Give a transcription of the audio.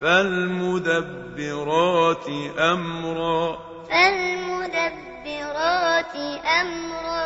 فَالْمُدَبِّرَاتِ أَمْرًا. فَالْمُدَبِّرَاتِ أَمْرًا.